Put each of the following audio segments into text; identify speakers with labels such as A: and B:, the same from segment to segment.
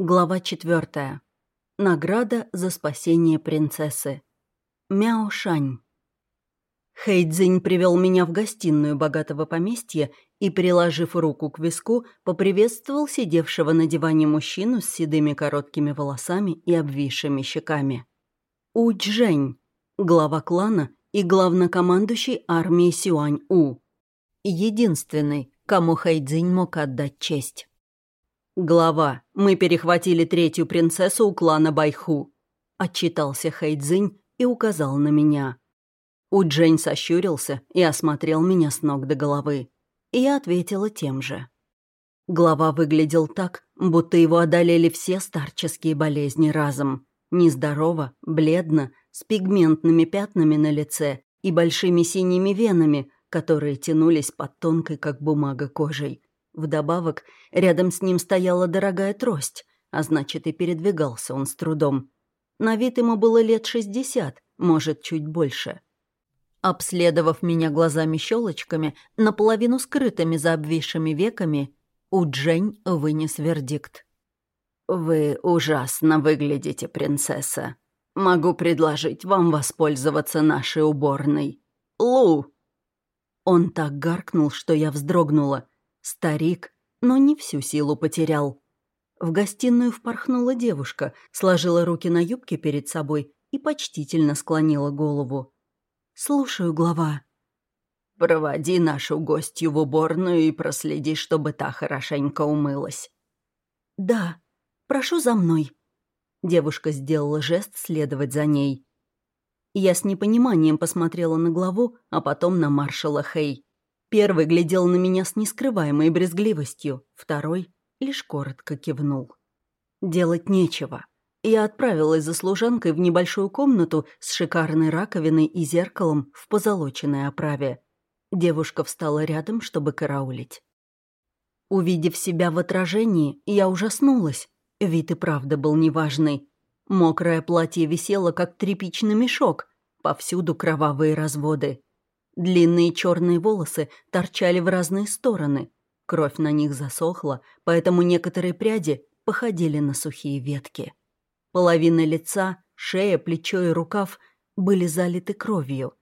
A: Глава четвертая. Награда за спасение принцессы. Мяо Шань. Хэйдзинь привел меня в гостиную богатого поместья и, приложив руку к виску, поприветствовал сидевшего на диване мужчину с седыми короткими волосами и обвисшими щеками. Уджень, глава клана и главнокомандующий армии Сюань-У. Единственный, кому Хэйдзинь мог отдать честь. «Глава, мы перехватили третью принцессу у клана Байху», — отчитался Хэйдзинь и указал на меня. Уджень сощурился и осмотрел меня с ног до головы. И я ответила тем же. Глава выглядел так, будто его одолели все старческие болезни разом. Нездорово, бледно, с пигментными пятнами на лице и большими синими венами, которые тянулись под тонкой, как бумага, кожей. Вдобавок, рядом с ним стояла дорогая трость, а значит, и передвигался он с трудом. На вид ему было лет шестьдесят, может, чуть больше. Обследовав меня глазами-щелочками, наполовину скрытыми за обвисшими веками, Уджень вынес вердикт. «Вы ужасно выглядите, принцесса. Могу предложить вам воспользоваться нашей уборной. Лу!» Он так гаркнул, что я вздрогнула — Старик, но не всю силу потерял. В гостиную впорхнула девушка, сложила руки на юбке перед собой и почтительно склонила голову. «Слушаю, глава». «Проводи нашу гостью в уборную и проследи, чтобы та хорошенько умылась». «Да, прошу за мной». Девушка сделала жест следовать за ней. Я с непониманием посмотрела на главу, а потом на маршала Хей. Первый глядел на меня с нескрываемой брезгливостью, второй лишь коротко кивнул. Делать нечего. Я отправилась за служанкой в небольшую комнату с шикарной раковиной и зеркалом в позолоченной оправе. Девушка встала рядом, чтобы караулить. Увидев себя в отражении, я ужаснулась. Вид и правда был неважный. Мокрое платье висело, как тряпичный мешок, повсюду кровавые разводы. Длинные черные волосы торчали в разные стороны. Кровь на них засохла, поэтому некоторые пряди походили на сухие ветки. Половина лица, шея, плечо и рукав были залиты кровью.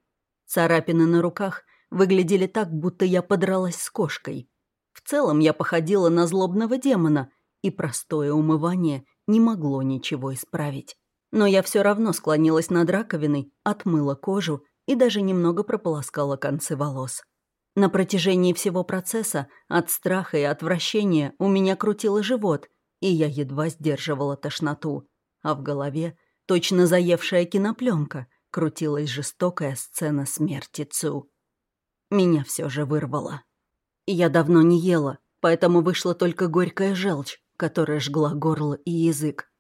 A: Царапины на руках выглядели так, будто я подралась с кошкой. В целом я походила на злобного демона, и простое умывание не могло ничего исправить. Но я все равно склонилась над раковиной, отмыла кожу и даже немного прополоскала концы волос. На протяжении всего процесса от страха и отвращения у меня крутило живот, и я едва сдерживала тошноту, а в голове, точно заевшая кинопленка, крутилась жестокая сцена смерти Цу. Меня все же вырвало. Я давно не ела, поэтому вышла только горькая желчь, которая жгла горло и язык.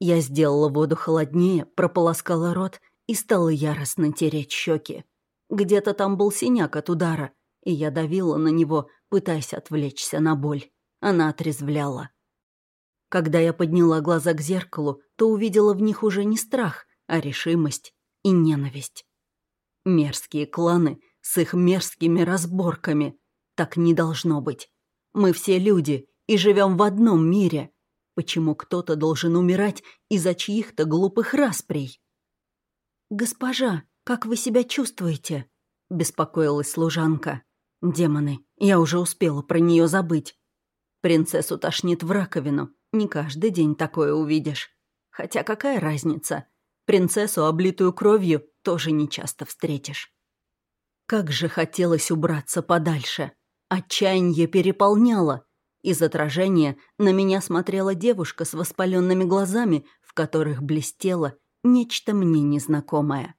A: Я сделала воду холоднее, прополоскала рот и стала яростно тереть щеки. Где-то там был синяк от удара, и я давила на него, пытаясь отвлечься на боль. Она отрезвляла. Когда я подняла глаза к зеркалу, то увидела в них уже не страх, а решимость и ненависть. Мерзкие кланы с их мерзкими разборками. Так не должно быть. Мы все люди и живем в одном мире. Почему кто-то должен умирать из-за чьих-то глупых расприй? «Госпожа, как вы себя чувствуете?» — беспокоилась служанка. «Демоны, я уже успела про нее забыть. Принцессу тошнит в раковину. Не каждый день такое увидишь. Хотя какая разница? Принцессу, облитую кровью, тоже не часто встретишь. Как же хотелось убраться подальше. Отчаяние переполняло. Из отражения на меня смотрела девушка с воспаленными глазами, в которых блестело Нечто мне незнакомое.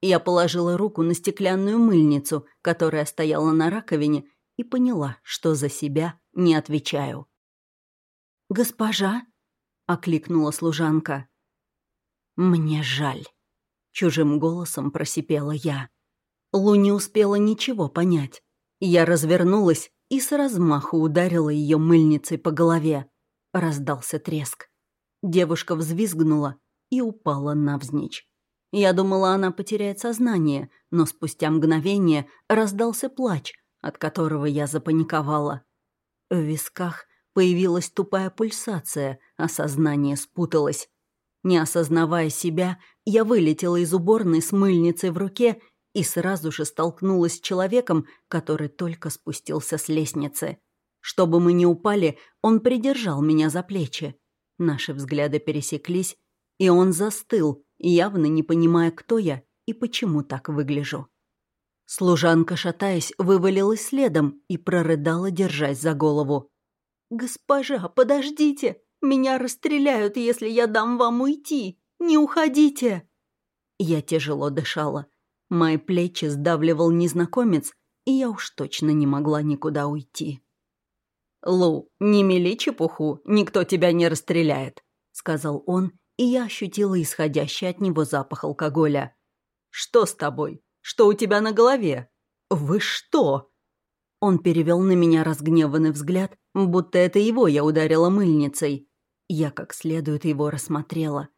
A: Я положила руку на стеклянную мыльницу, которая стояла на раковине, и поняла, что за себя не отвечаю. «Госпожа?» — окликнула служанка. «Мне жаль», — чужим голосом просипела я. Лу не успела ничего понять. Я развернулась и с размаху ударила ее мыльницей по голове. Раздался треск. Девушка взвизгнула, и упала навзничь. Я думала, она потеряет сознание, но спустя мгновение раздался плач, от которого я запаниковала. В висках Появилась тупая пульсация, а сознание спуталось. Не осознавая себя, я вылетела из уборной с мыльницей в руке и сразу же столкнулась с человеком, который только спустился с лестницы. Чтобы мы не упали, он придержал меня за плечи. Наши взгляды пересеклись, и он застыл, явно не понимая, кто я и почему так выгляжу. Служанка, шатаясь, вывалилась следом и прорыдала, держась за голову. «Госпожа, подождите! Меня расстреляют, если я дам вам уйти! Не уходите!» Я тяжело дышала. Мои плечи сдавливал незнакомец, и я уж точно не могла никуда уйти. «Лу, не мели чепуху, никто тебя не расстреляет», — сказал он, и я ощутила исходящий от него запах алкоголя. «Что с тобой? Что у тебя на голове? Вы что?» Он перевел на меня разгневанный взгляд, будто это его я ударила мыльницей. Я как следует его рассмотрела.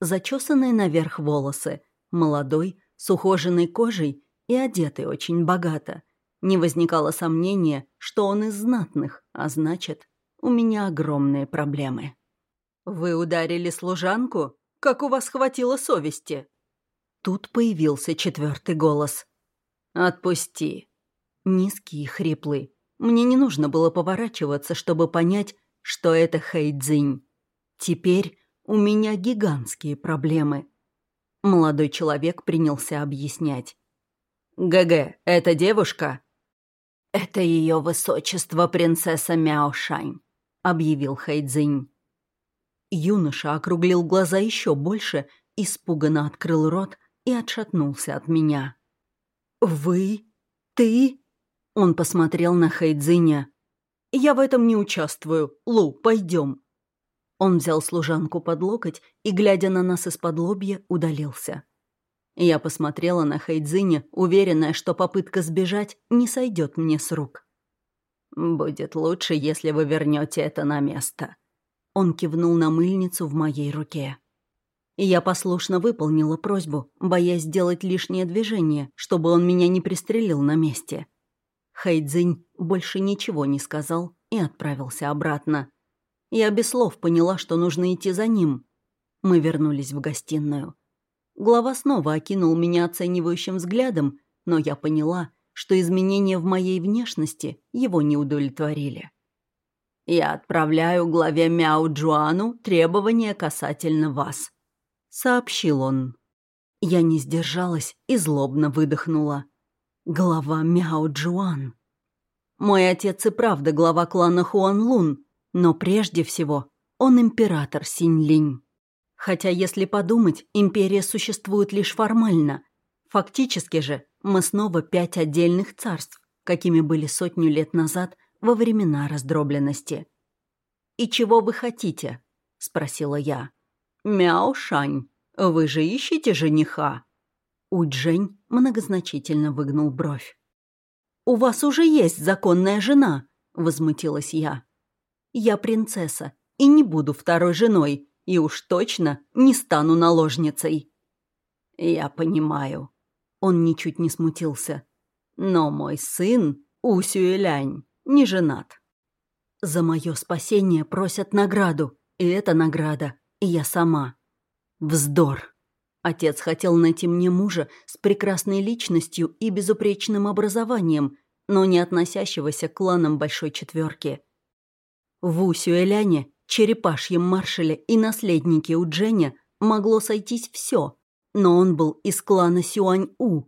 A: Зачесанные наверх волосы, молодой, с ухоженной кожей и одетый очень богато. Не возникало сомнения, что он из знатных, а значит, у меня огромные проблемы. «Вы ударили служанку? Как у вас хватило совести?» Тут появился четвертый голос. «Отпусти». Низкий и хриплый. Мне не нужно было поворачиваться, чтобы понять, что это Хэйдзинь. Теперь у меня гигантские проблемы. Молодой человек принялся объяснять. «ГГ, эта девушка?» «Это ее высочество принцесса Мяошань», — объявил Хайдзинь. Юноша округлил глаза еще больше, испуганно открыл рот и отшатнулся от меня. «Вы? Ты?» Он посмотрел на Хайдзиня. «Я в этом не участвую. Лу, пойдем». Он взял служанку под локоть и, глядя на нас из-под лобья, удалился. Я посмотрела на Хайдзиня, уверенная, что попытка сбежать не сойдет мне с рук. «Будет лучше, если вы вернете это на место». Он кивнул на мыльницу в моей руке. Я послушно выполнила просьбу, боясь сделать лишнее движение, чтобы он меня не пристрелил на месте. Хайдзинь больше ничего не сказал и отправился обратно. Я без слов поняла, что нужно идти за ним. Мы вернулись в гостиную. Глава снова окинул меня оценивающим взглядом, но я поняла, что изменения в моей внешности его не удовлетворили. «Я отправляю главе Мяо Джуану требования касательно вас», — сообщил он. Я не сдержалась и злобно выдохнула. Глава Мяо Джуан. Мой отец и правда глава клана Хуан Лун, но прежде всего он император Синь Линь. Хотя, если подумать, империя существует лишь формально. Фактически же мы снова пять отдельных царств, какими были сотню лет назад во времена раздробленности. «И чего вы хотите?» — спросила я. «Мяо Шань, вы же ищете жениха?» Уджень многозначительно выгнул бровь. «У вас уже есть законная жена», — возмутилась я. «Я принцесса и не буду второй женой, и уж точно не стану наложницей». «Я понимаю». Он ничуть не смутился. «Но мой сын, Усюэлянь, не женат». «За мое спасение просят награду, и это награда, и я сама». «Вздор!» Отец хотел найти мне мужа с прекрасной личностью и безупречным образованием, но не относящегося к кланам Большой Четверки. В Усюэляне черепашьем маршале и наследнике у Дженя могло сойтись все, но он был из клана Сюань-У.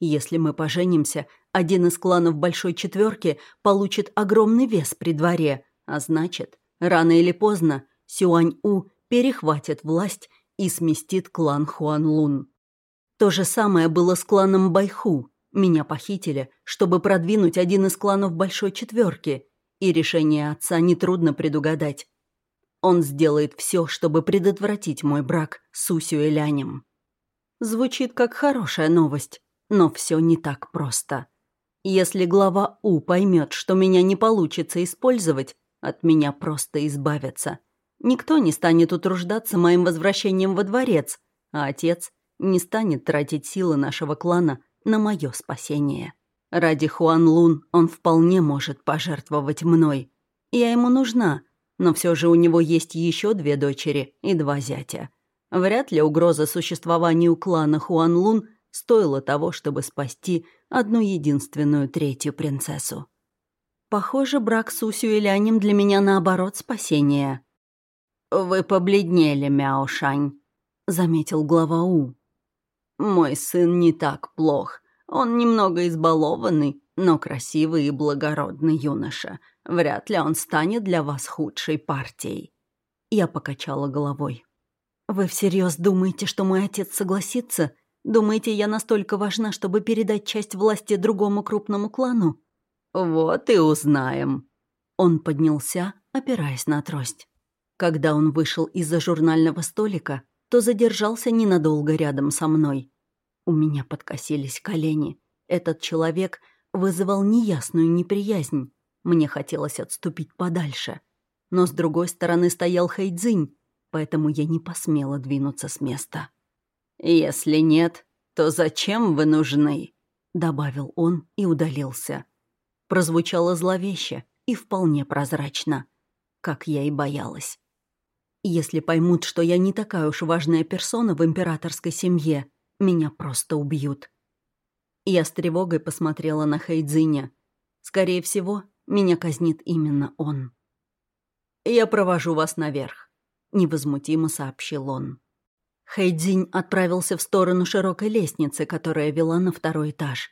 A: Если мы поженимся, один из кланов Большой Четверки получит огромный вес при дворе, а значит, рано или поздно Сюань-У перехватит власть и сместит клан Хуан-Лун. То же самое было с кланом Байху. Меня похитили, чтобы продвинуть один из кланов Большой Четверки, и решение отца нетрудно предугадать. Он сделает все, чтобы предотвратить мой брак с Усюэлянем. Звучит как хорошая новость, но все не так просто. Если глава У поймет, что меня не получится использовать, от меня просто избавятся. Никто не станет утруждаться моим возвращением во дворец, а отец не станет тратить силы нашего клана на мое спасение. Ради Хуан Лун он вполне может пожертвовать мной. Я ему нужна, Но все же у него есть еще две дочери и два зятя. Вряд ли угроза существованию клана Хуанлун стоила того, чтобы спасти одну единственную третью принцессу. Похоже, брак с Усюэлянем для меня наоборот спасение. «Вы побледнели, Мяошань», — заметил глава У. «Мой сын не так плох. Он немного избалованный, но красивый и благородный юноша. Вряд ли он станет для вас худшей партией». Я покачала головой. «Вы всерьез думаете, что мой отец согласится? Думаете, я настолько важна, чтобы передать часть власти другому крупному клану?» «Вот и узнаем». Он поднялся, опираясь на трость. Когда он вышел из-за журнального столика, то задержался ненадолго рядом со мной. У меня подкосились колени. Этот человек вызывал неясную неприязнь. Мне хотелось отступить подальше. Но с другой стороны стоял Хайдзинь, поэтому я не посмела двинуться с места. «Если нет, то зачем вы нужны?» — добавил он и удалился. Прозвучало зловеще и вполне прозрачно, как я и боялась. Если поймут, что я не такая уж важная персона в императорской семье, меня просто убьют. Я с тревогой посмотрела на Хэйдзиня. Скорее всего, меня казнит именно он. «Я провожу вас наверх», — невозмутимо сообщил он. Хэйдзинь отправился в сторону широкой лестницы, которая вела на второй этаж.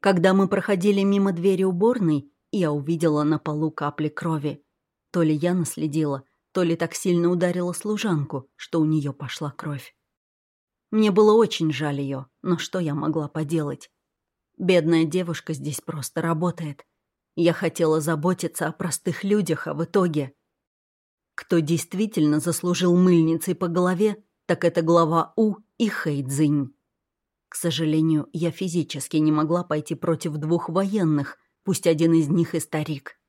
A: Когда мы проходили мимо двери уборной, я увидела на полу капли крови. То ли я наследила, то ли так сильно ударила служанку, что у нее пошла кровь. Мне было очень жаль ее, но что я могла поделать? Бедная девушка здесь просто работает. Я хотела заботиться о простых людях, а в итоге... Кто действительно заслужил мыльницей по голове, так это глава У и Хэйдзинь. К сожалению, я физически не могла пойти против двух военных, пусть один из них и старик.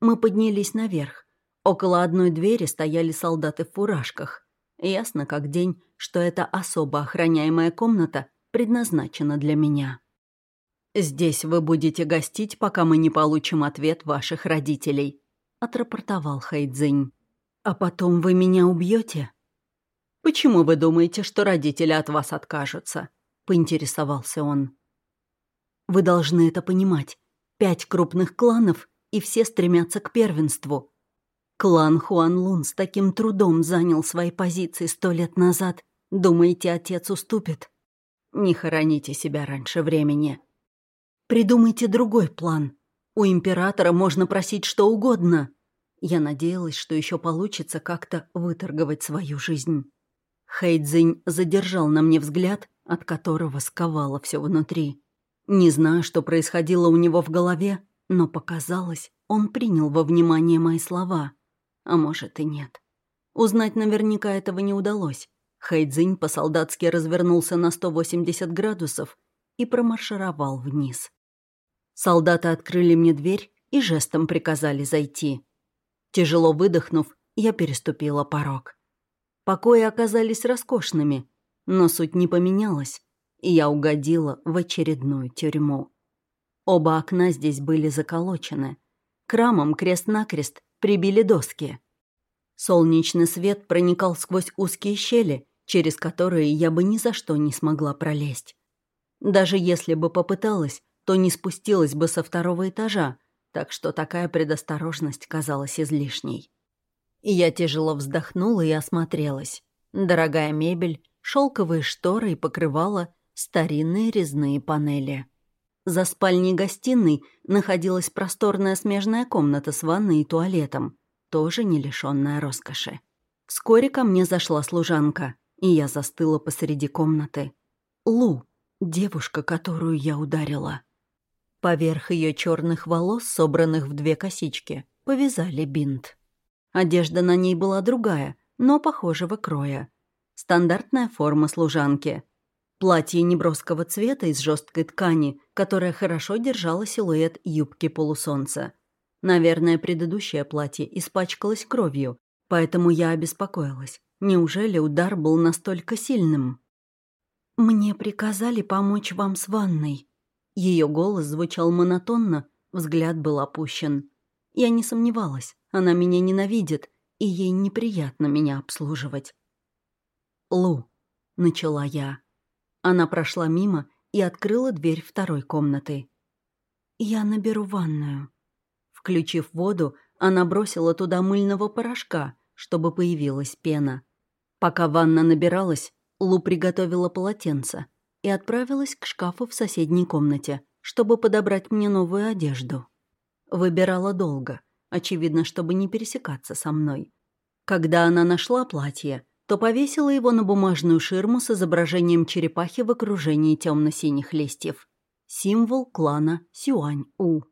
A: Мы поднялись наверх. Около одной двери стояли солдаты в фуражках. Ясно как день, что эта особо охраняемая комната предназначена для меня. «Здесь вы будете гостить, пока мы не получим ответ ваших родителей», — отрапортовал Хайдзинь. «А потом вы меня убьете? «Почему вы думаете, что родители от вас откажутся?» — поинтересовался он. «Вы должны это понимать. Пять крупных кланов, и все стремятся к первенству. Клан Хуан Лун с таким трудом занял свои позиции сто лет назад. Думаете, отец уступит? Не хороните себя раньше времени. Придумайте другой план. У императора можно просить что угодно. Я надеялась, что еще получится как-то выторговать свою жизнь. Хэйдзинь задержал на мне взгляд, от которого сковало все внутри. Не знаю, что происходило у него в голове, но показалось, он принял во внимание мои слова а может и нет. Узнать наверняка этого не удалось. Хайдзинь по-солдатски развернулся на 180 градусов и промаршировал вниз. Солдаты открыли мне дверь и жестом приказали зайти. Тяжело выдохнув, я переступила порог. Покои оказались роскошными, но суть не поменялась, и я угодила в очередную тюрьму. Оба окна здесь были заколочены. К рамам крест-накрест прибили доски. Солнечный свет проникал сквозь узкие щели, через которые я бы ни за что не смогла пролезть. Даже если бы попыталась, то не спустилась бы со второго этажа, так что такая предосторожность казалась излишней. Я тяжело вздохнула и осмотрелась. Дорогая мебель, шелковые шторы и покрывала, старинные резные панели. За спальней-гостиной находилась просторная смежная комната с ванной и туалетом, тоже не лишенная роскоши. Вскоре ко мне зашла служанка, и я застыла посреди комнаты. Лу, девушка, которую я ударила. Поверх ее черных волос, собранных в две косички, повязали бинт. Одежда на ней была другая, но похожего кроя. Стандартная форма служанки, Платье неброского цвета из жесткой ткани, которая хорошо держала силуэт юбки полусолнца. Наверное, предыдущее платье испачкалось кровью, поэтому я обеспокоилась. Неужели удар был настолько сильным? «Мне приказали помочь вам с ванной». Ее голос звучал монотонно, взгляд был опущен. Я не сомневалась, она меня ненавидит, и ей неприятно меня обслуживать. «Лу», — начала я. Она прошла мимо и открыла дверь второй комнаты. «Я наберу ванную». Включив воду, она бросила туда мыльного порошка, чтобы появилась пена. Пока ванна набиралась, Лу приготовила полотенце и отправилась к шкафу в соседней комнате, чтобы подобрать мне новую одежду. Выбирала долго, очевидно, чтобы не пересекаться со мной. Когда она нашла платье, то повесила его на бумажную ширму с изображением черепахи в окружении темно-синих листьев. Символ клана Сюань-У.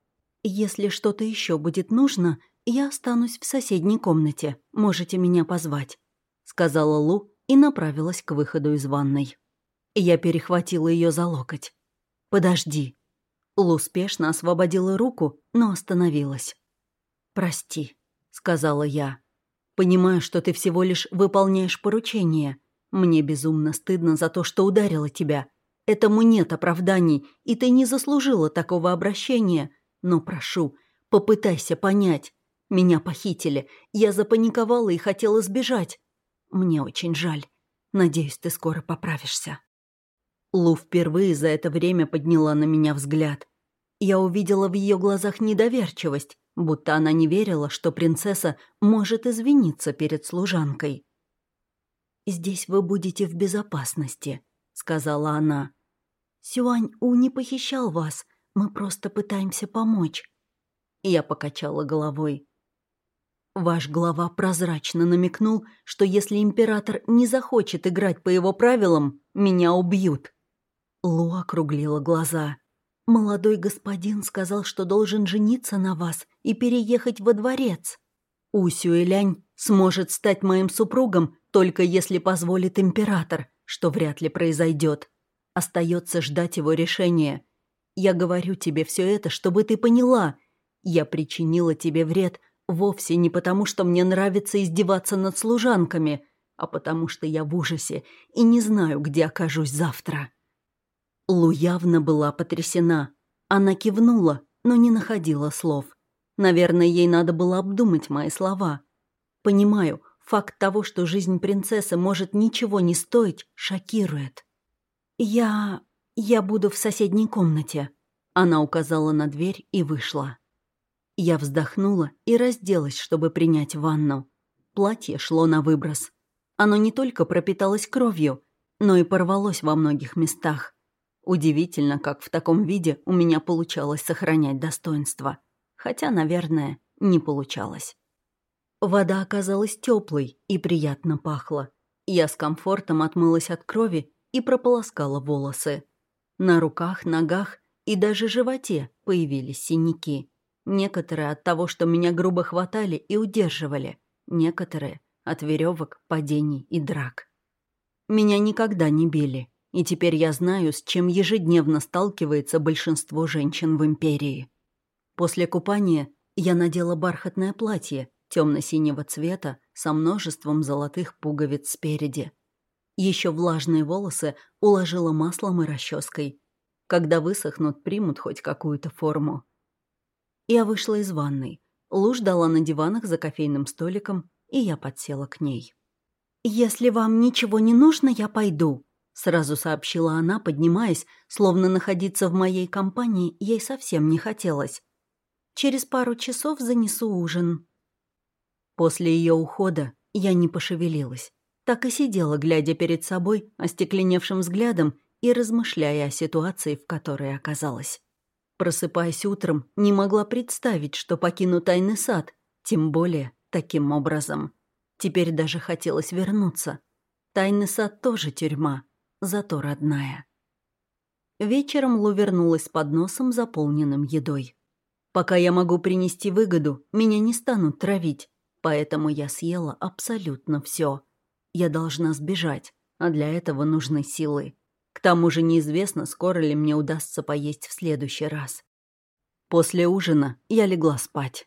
A: «Если что-то еще будет нужно, я останусь в соседней комнате. Можете меня позвать», — сказала Лу и направилась к выходу из ванной. Я перехватила ее за локоть. «Подожди». Лу спешно освободила руку, но остановилась. «Прости», — сказала я. «Понимаю, что ты всего лишь выполняешь поручение. Мне безумно стыдно за то, что ударила тебя. Этому нет оправданий, и ты не заслужила такого обращения. Но прошу, попытайся понять. Меня похитили. Я запаниковала и хотела сбежать. Мне очень жаль. Надеюсь, ты скоро поправишься». Лу впервые за это время подняла на меня взгляд. Я увидела в ее глазах недоверчивость, будто она не верила, что принцесса может извиниться перед служанкой. «Здесь вы будете в безопасности», — сказала она. «Сюань-У не похищал вас, мы просто пытаемся помочь». Я покачала головой. Ваш глава прозрачно намекнул, что если император не захочет играть по его правилам, меня убьют. Лу округлила глаза. «Молодой господин сказал, что должен жениться на вас и переехать во дворец. Усю и Лянь сможет стать моим супругом, только если позволит император, что вряд ли произойдет. Остается ждать его решения. Я говорю тебе все это, чтобы ты поняла. Я причинила тебе вред, Вовсе не потому, что мне нравится издеваться над служанками, а потому что я в ужасе и не знаю, где окажусь завтра. Лу явно была потрясена. Она кивнула, но не находила слов. Наверное, ей надо было обдумать мои слова. Понимаю, факт того, что жизнь принцессы может ничего не стоить, шокирует. «Я... я буду в соседней комнате», — она указала на дверь и вышла. Я вздохнула и разделась, чтобы принять ванну. Платье шло на выброс. Оно не только пропиталось кровью, но и порвалось во многих местах. Удивительно, как в таком виде у меня получалось сохранять достоинство. Хотя, наверное, не получалось. Вода оказалась теплой и приятно пахла. Я с комфортом отмылась от крови и прополоскала волосы. На руках, ногах и даже животе появились синяки. Некоторые от того, что меня грубо хватали и удерживали. Некоторые от веревок, падений и драк. Меня никогда не били, и теперь я знаю, с чем ежедневно сталкивается большинство женщин в империи. После купания я надела бархатное платье темно-синего цвета со множеством золотых пуговиц спереди. Еще влажные волосы уложила маслом и расческой. Когда высохнут, примут хоть какую-то форму. Я вышла из ванной. Лу ждала на диванах за кофейным столиком, и я подсела к ней. «Если вам ничего не нужно, я пойду», — сразу сообщила она, поднимаясь, словно находиться в моей компании ей совсем не хотелось. «Через пару часов занесу ужин». После ее ухода я не пошевелилась. Так и сидела, глядя перед собой остекленевшим взглядом и размышляя о ситуации, в которой оказалась. Просыпаясь утром, не могла представить, что покину тайный сад, тем более таким образом. Теперь даже хотелось вернуться. Тайный сад тоже тюрьма, зато родная. Вечером Лу вернулась с подносом, заполненным едой. Пока я могу принести выгоду, меня не станут травить, поэтому я съела абсолютно все. Я должна сбежать, а для этого нужны силы. К тому же неизвестно, скоро ли мне удастся поесть в следующий раз. После ужина я легла спать.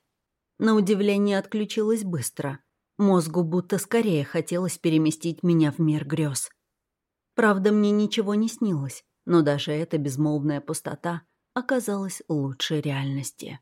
A: На удивление отключилась быстро. Мозгу будто скорее хотелось переместить меня в мир грез. Правда, мне ничего не снилось, но даже эта безмолвная пустота оказалась лучше реальности.